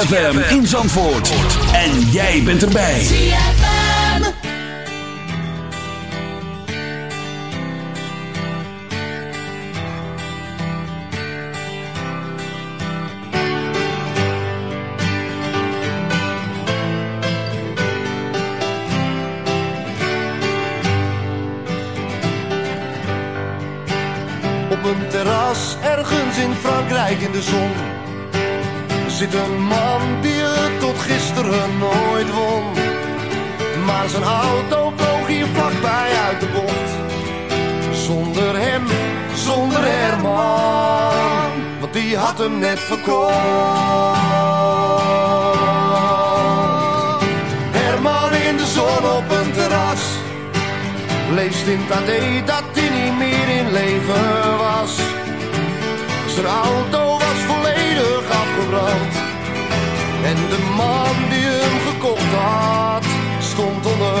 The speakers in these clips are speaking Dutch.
ZFM in Zandvoort. En jij bent erbij. Op een terras ergens in Frankrijk in de zon Zit een man Zijn auto vloog hier vlakbij uit de bocht Zonder hem, zonder Herman Want die had hem net verkocht Herman in de zon op een terras Leest in het dat hij niet meer in leven was. Zijn auto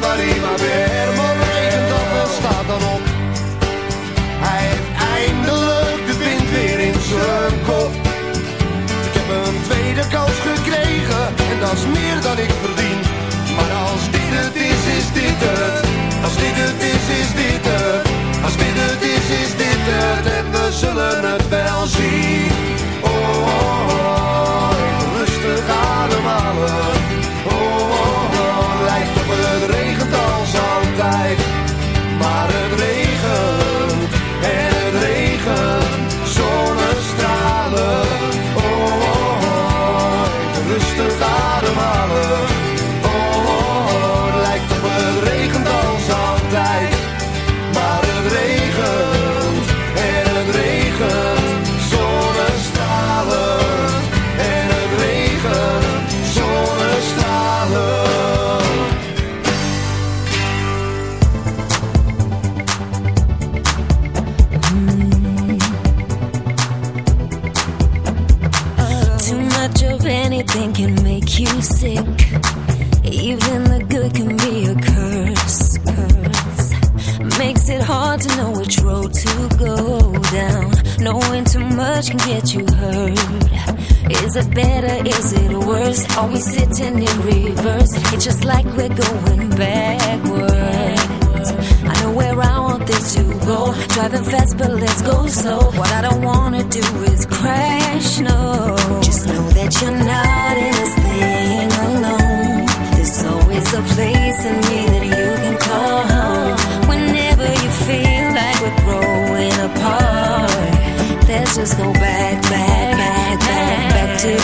maar weer. Herman regent af en staat dan op. Hij heeft eindelijk de wind weer in zijn kop. Ik heb een tweede kans gekregen en dat is meer dan ik verdien. Is it better? Is it worse? Are we sitting in reverse? It's just like we're going backwards. I know where I want this to go. Driving fast, but let's go slow. What I don't wanna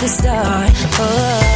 start. Oh.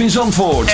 In Zandvoort.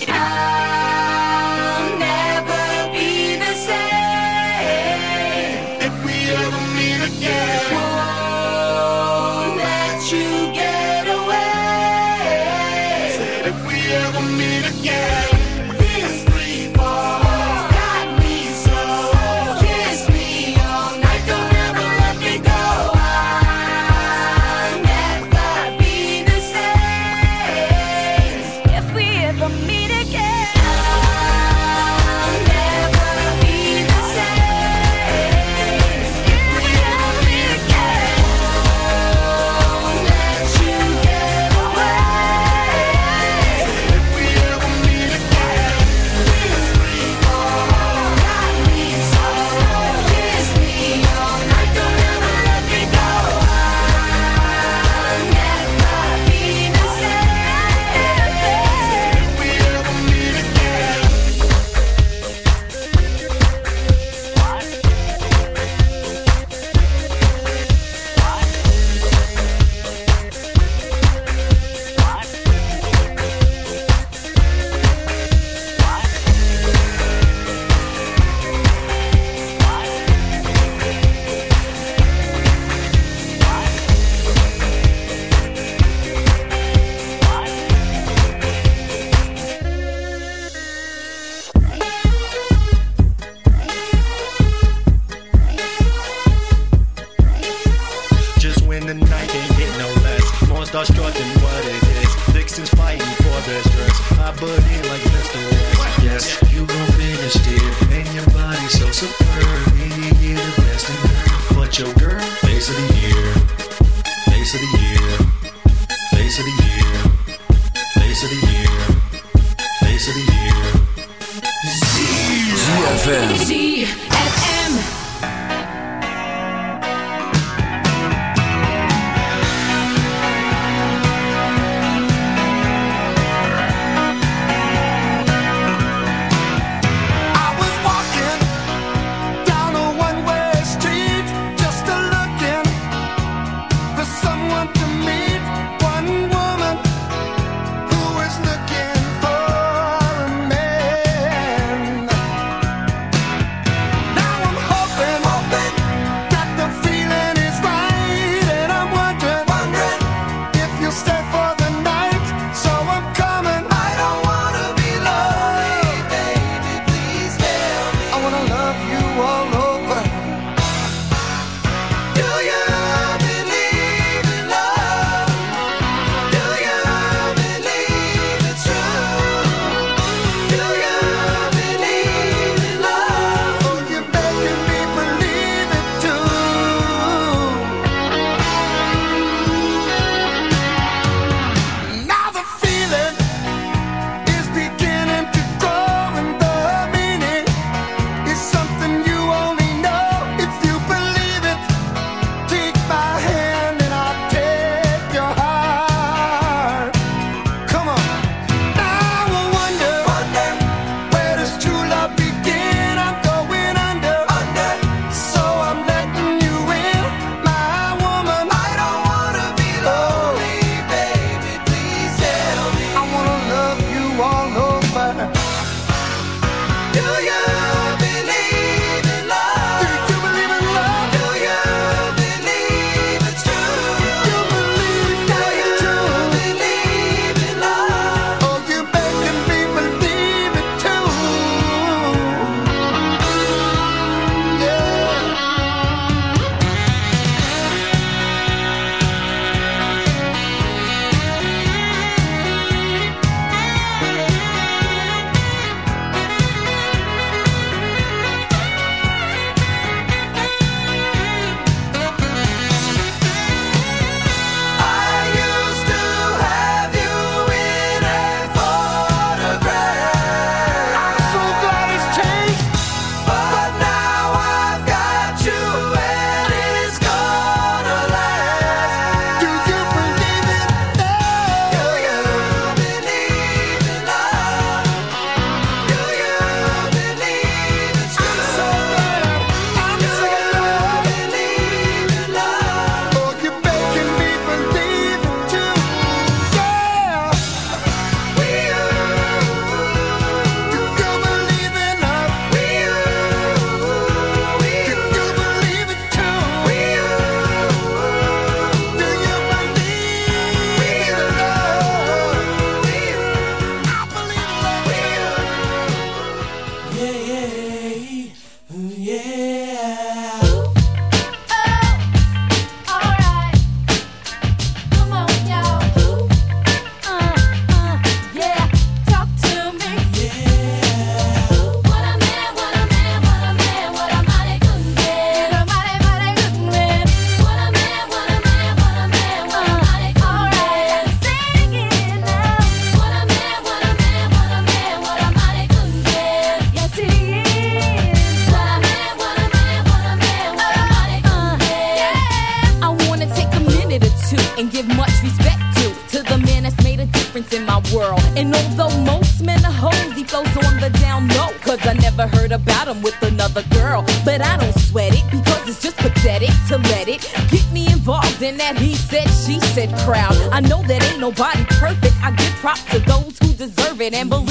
crowd. I know that ain't nobody perfect. I give props to those who deserve it. And believe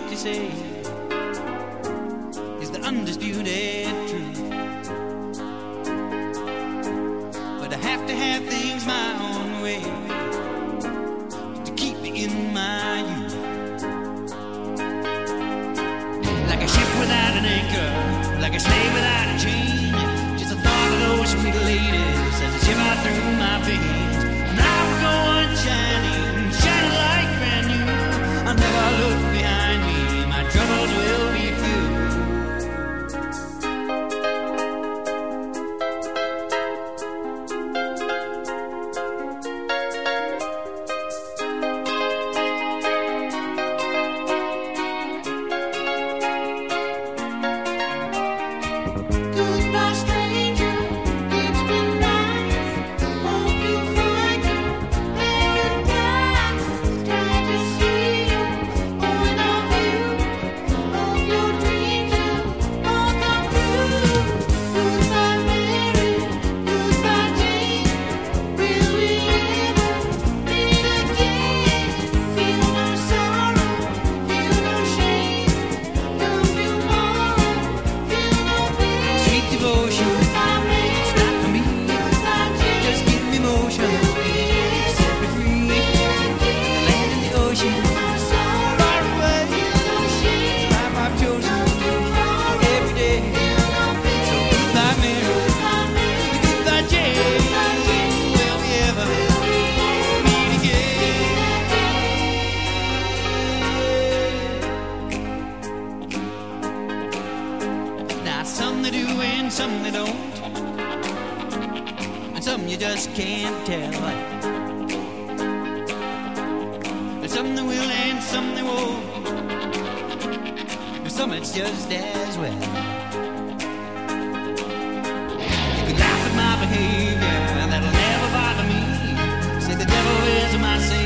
like to say some they don't, and some you just can't tell. And some they will and some they won't, and some it's just as well. You can laugh at my behavior, that'll never bother me. Say the devil is my savior.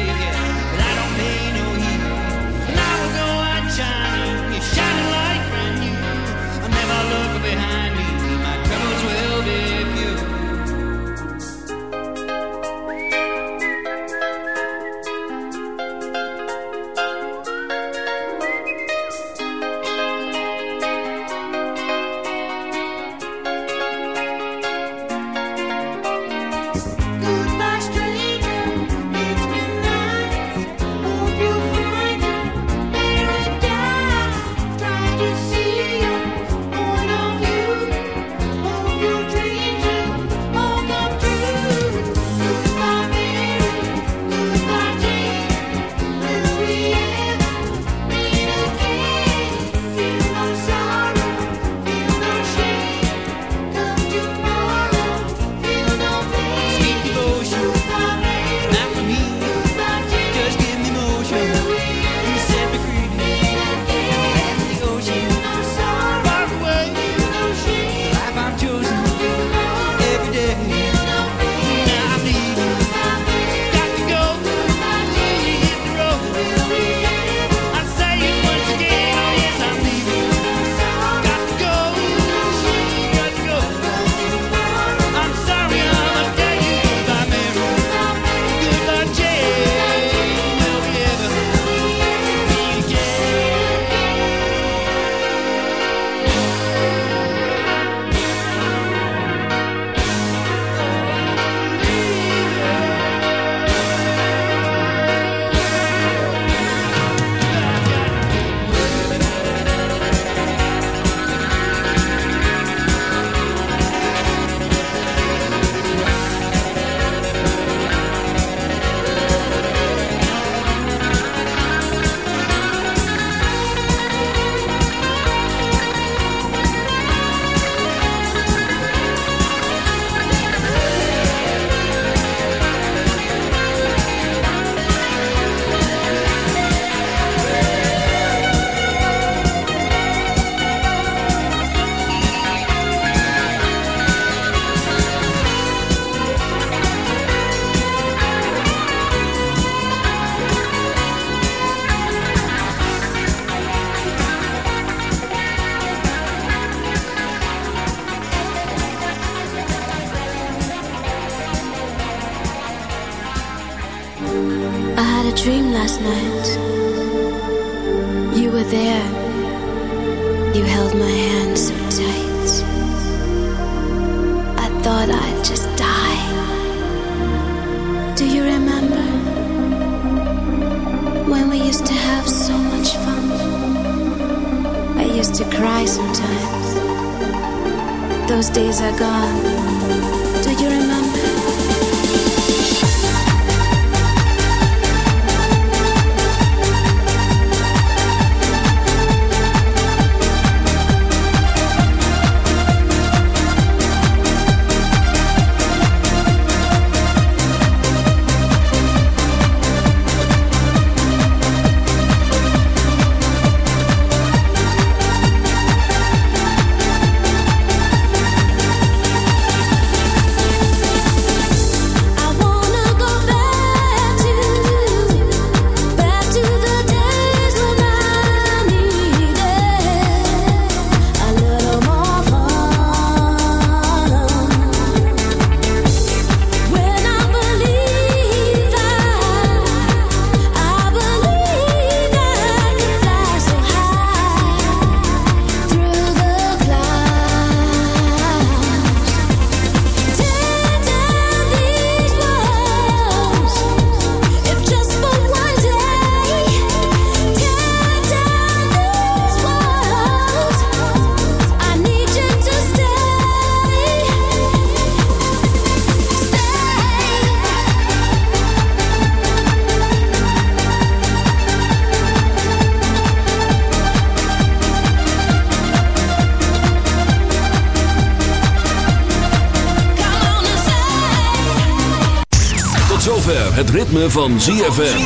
Ritme van ZFM.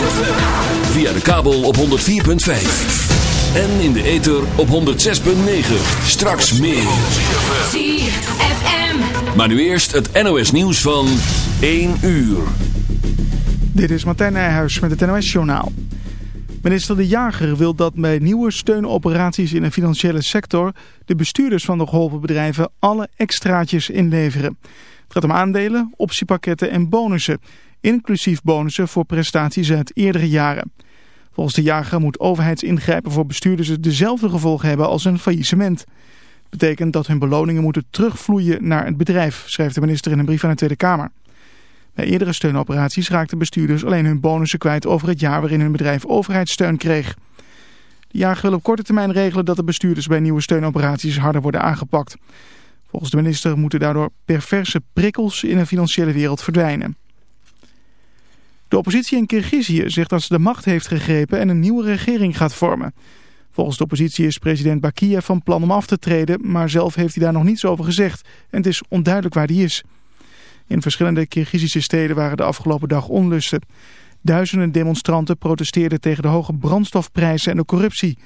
Via de kabel op 104.5. En in de ether op 106.9. Straks meer. ZFM. Maar nu eerst het NOS nieuws van 1 uur. Dit is Martijn Nijhuis met het NOS-journaal. Minister De Jager wil dat bij nieuwe steunoperaties in de financiële sector... de bestuurders van de geholpen bedrijven alle extraatjes inleveren. Gaat om aandelen, optiepakketten en bonussen. Inclusief bonussen voor prestaties uit eerdere jaren. Volgens De Jager moet overheidsingrijpen voor bestuurders dezelfde gevolgen hebben als een faillissement. Betekent dat hun beloningen moeten terugvloeien naar het bedrijf, schrijft de minister in een brief aan de Tweede Kamer. Bij eerdere steunoperaties raakten bestuurders alleen hun bonussen kwijt over het jaar waarin hun bedrijf overheidssteun kreeg. De jager wil op korte termijn regelen dat de bestuurders bij nieuwe steunoperaties harder worden aangepakt. Volgens de minister moeten daardoor perverse prikkels in de financiële wereld verdwijnen. De oppositie in Kirgizië zegt dat ze de macht heeft gegrepen en een nieuwe regering gaat vormen. Volgens de oppositie is president Bakiev van plan om af te treden, maar zelf heeft hij daar nog niets over gezegd en het is onduidelijk waar die is. In verschillende Kirgizische steden waren de afgelopen dag onlusten. Duizenden demonstranten protesteerden tegen de hoge brandstofprijzen en de corruptie.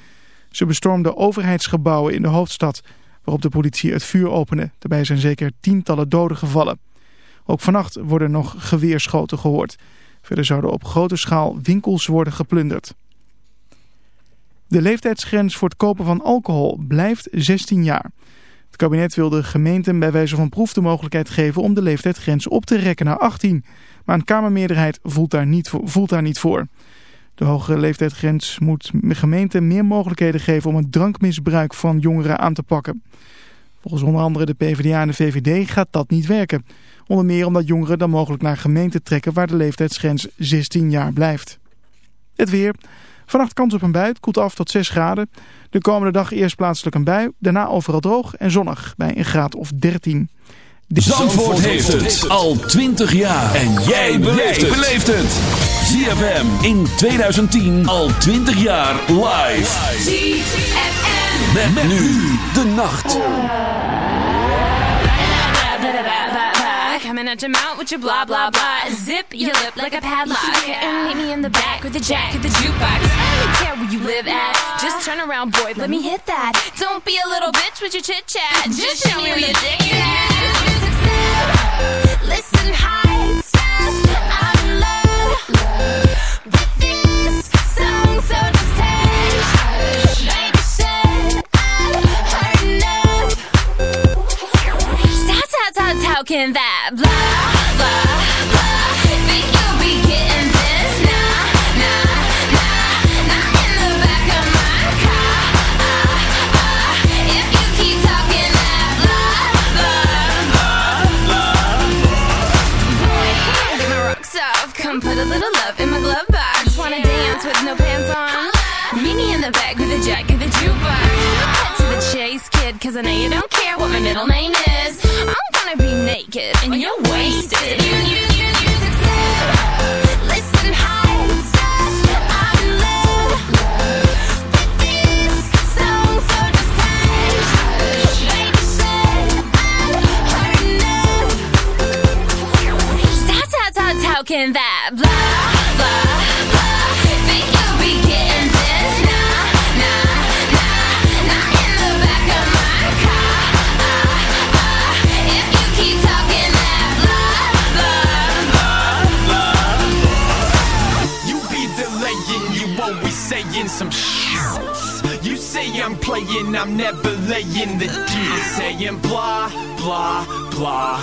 Ze bestormden overheidsgebouwen in de hoofdstad, waarop de politie het vuur opende. Daarbij zijn zeker tientallen doden gevallen. Ook vannacht worden nog geweerschoten gehoord. Verder zouden op grote schaal winkels worden geplunderd. De leeftijdsgrens voor het kopen van alcohol blijft 16 jaar. Het kabinet wil de gemeenten bij wijze van proef de mogelijkheid geven om de leeftijdsgrens op te rekken naar 18. Maar een kamermeerderheid voelt daar niet. Voelt daar niet voor. De hogere leeftijdsgrens moet gemeenten meer mogelijkheden geven om het drankmisbruik van jongeren aan te pakken. Volgens onder andere de PvdA en de VVD gaat dat niet werken. Onder meer omdat jongeren dan mogelijk naar gemeenten trekken waar de leeftijdsgrens 16 jaar blijft. Het weer. Vannacht kans op een bui. Het koelt af tot 6 graden. De komende dag eerst plaatselijk een bui. Daarna overal droog en zonnig bij een graad of 13. Dit- Zandvoort heeft het al 20 jaar. En jij beleeft het. ZFM in 2010 al 20 jaar live. ZFM. Met, nu de nacht. Coming at your mouth with your blah blah blah. Zip your lip like a padlock. And meet me in the back with the jack of the jukebox. I don't care where you live at. Just turn around, boy, let me hit that. Don't be a little bitch with your chit chat. Just show me where your dick is talking that blah, blah, blah. Think you'll be getting this? Nah, nah, nah, not in the back of my car. Ah, ah. If you keep talking that blah, blah, blah, blah. Boy, hey, get my rocks off. Come put a little love in my glove box. Wanna dance with no pants on? Meet me in the back with a jacket of the jukebox. Cause I know you don't care what my middle name is. I'm gonna be naked and you're wasted. You, you, you, you listen, I'm with this so stop talking that blah, blah. Playing, I'm never laying the G. Saying blah, blah, blah.